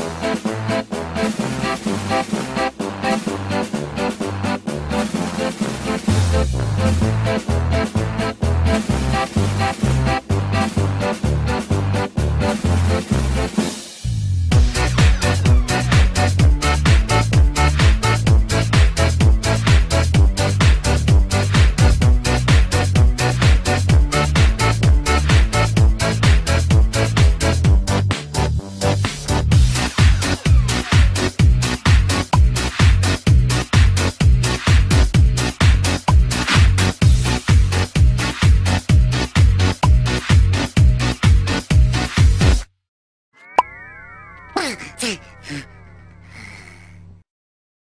Música 在在